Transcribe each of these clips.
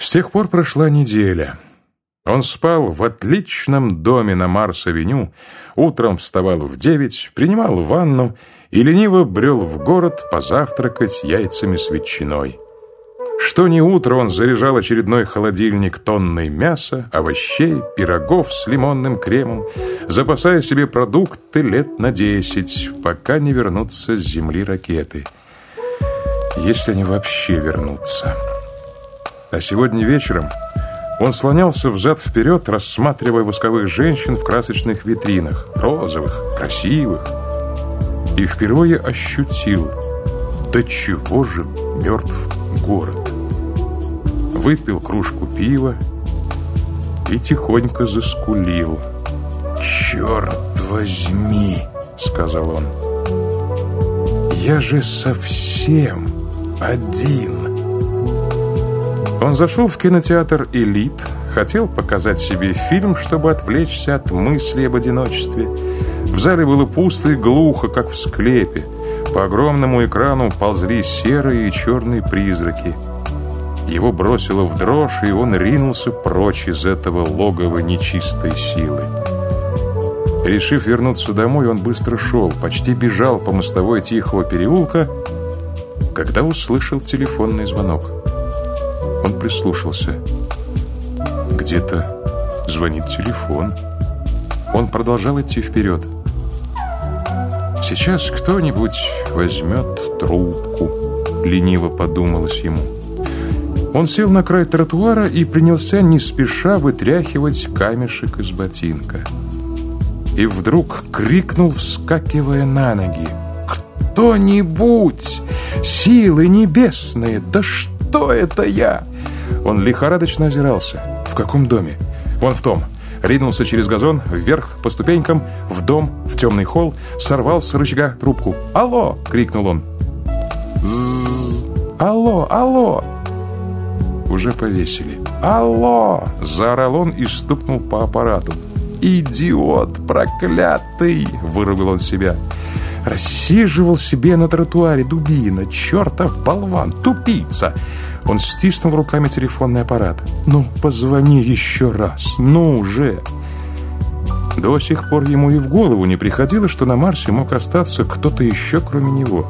С тех пор прошла неделя. Он спал в отличном доме на Марс-авеню, утром вставал в девять, принимал ванну и лениво брел в город позавтракать яйцами с ветчиной. Что ни утро он заряжал очередной холодильник тонной мяса, овощей, пирогов с лимонным кремом, запасая себе продукты лет на десять, пока не вернутся с земли ракеты. Если они вообще вернутся. А сегодня вечером он слонялся взад-вперед, рассматривая восковых женщин в красочных витринах, розовых, красивых, и впервые ощутил, до чего же мертв город. Выпил кружку пива и тихонько заскулил. «Черт возьми!» — сказал он. «Я же совсем один!» Он зашел в кинотеатр «Элит», хотел показать себе фильм, чтобы отвлечься от мысли об одиночестве. В зале было пусто и глухо, как в склепе. По огромному экрану ползли серые и черные призраки. Его бросило в дрожь, и он ринулся прочь из этого логова нечистой силы. Решив вернуться домой, он быстро шел, почти бежал по мостовой тихого переулка, когда услышал телефонный звонок. Он прислушался. Где-то звонит телефон. Он продолжал идти вперед. «Сейчас кто-нибудь возьмет трубку», — лениво подумалось ему. Он сел на край тротуара и принялся не спеша вытряхивать камешек из ботинка. И вдруг крикнул, вскакивая на ноги. «Кто-нибудь! Силы небесные! Да что это я?» Он лихорадочно озирался. В каком доме? Вон в том. Ринулся через газон, вверх, по ступенькам, в дом, в темный холл, сорвал с рычага трубку. «Алло!» — крикнул он. «Зззз! Алло! Алло!» Уже повесили. «Алло!» — заорал он и стукнул по аппарату. «Идиот проклятый!» — выругал он себя. Рассиживал себе на тротуаре дубина, чертов болван, тупица. Он стиснул руками телефонный аппарат. «Ну, позвони еще раз, ну уже!» До сих пор ему и в голову не приходило, что на Марсе мог остаться кто-то еще, кроме него.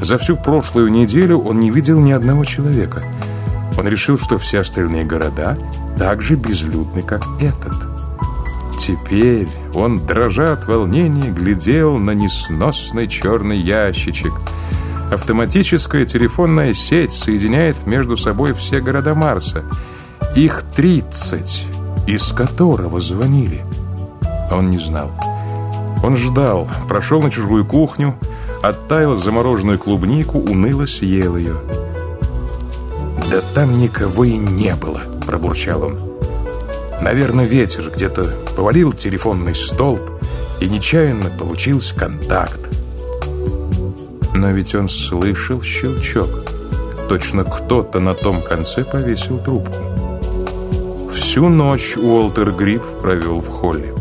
За всю прошлую неделю он не видел ни одного человека. Он решил, что все остальные города так же безлюдны, как этот. Теперь он, дрожа от волнения, глядел на несносный черный ящичек. Автоматическая телефонная сеть соединяет между собой все города Марса. Их 30, из которого звонили. Он не знал. Он ждал, прошел на чужую кухню, оттаял замороженную клубнику, уныло съел ее. «Да там никого и не было», — пробурчал он. Наверное, ветер где-то повалил телефонный столб, и нечаянно получился контакт. Но ведь он слышал щелчок. Точно кто-то на том конце повесил трубку. Всю ночь Уолтер Гриб провел в холле.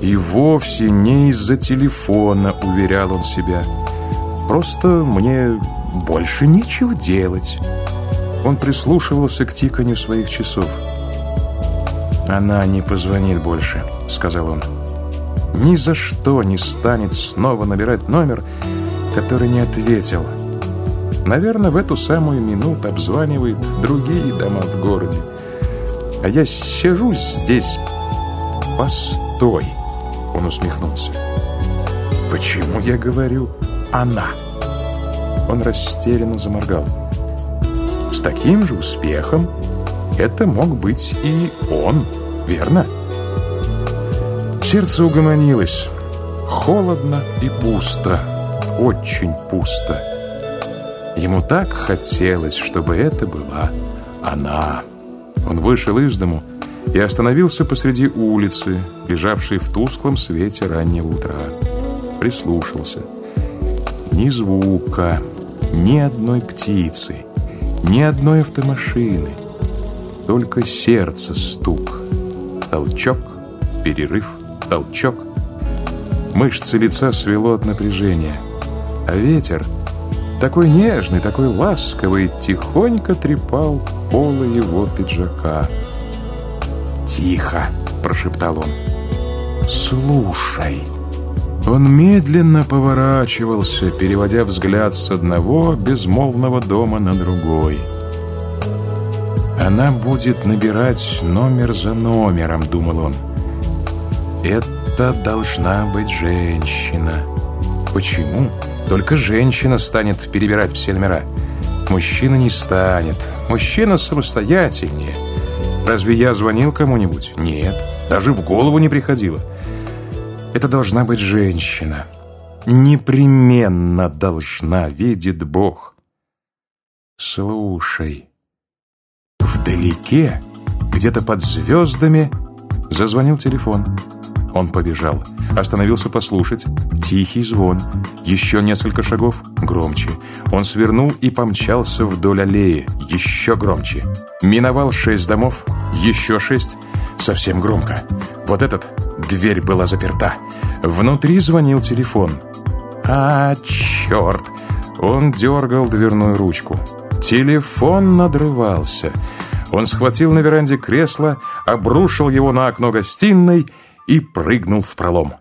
И вовсе не из-за телефона, уверял он себя. Просто мне больше нечего делать. Он прислушивался к тиканью своих часов. «Она не позвонит больше», — сказал он. «Ни за что не станет снова набирать номер, который не ответил. Наверное, в эту самую минуту обзванивает другие дома в городе. А я сижу здесь. Постой!» Он усмехнулся. «Почему я говорю «она»?» Он растерянно заморгал. «С таким же успехом это мог быть и он, верно? Сердце угомонилось. Холодно и пусто. Очень пусто. Ему так хотелось, чтобы это была она. Он вышел из дому и остановился посреди улицы, лежавшей в тусклом свете раннего утра. Прислушался. Ни звука, ни одной птицы, ни одной автомашины — только сердце стук. Толчок, перерыв, толчок. Мышцы лица свело от напряжения. А ветер такой нежный, такой ласковый, тихонько трепал полы его пиджака. «Тихо!» — прошептал он. «Слушай!» Он медленно поворачивался, переводя взгляд с одного безмолвного дома на другой. «Она будет набирать номер за номером», — думал он. «Это должна быть женщина». «Почему?» Только женщина станет перебирать все номера. Мужчина не станет. Мужчина самостоятельнее. Разве я звонил кому-нибудь? Нет. Даже в голову не приходило. Это должна быть женщина. Непременно должна, видит Бог. Слушай. Вдалеке, где-то под звездами, зазвонил телефон. Он побежал. Остановился послушать. Тихий звон. Еще несколько шагов. Громче. Он свернул и помчался вдоль аллеи. Еще громче. Миновал шесть домов. Еще шесть. Совсем громко. Вот этот. Дверь была заперта. Внутри звонил телефон. А, черт! Он дергал дверную ручку. Телефон надрывался. Он схватил на веранде кресло, обрушил его на окно гостиной и прыгнул в пролом.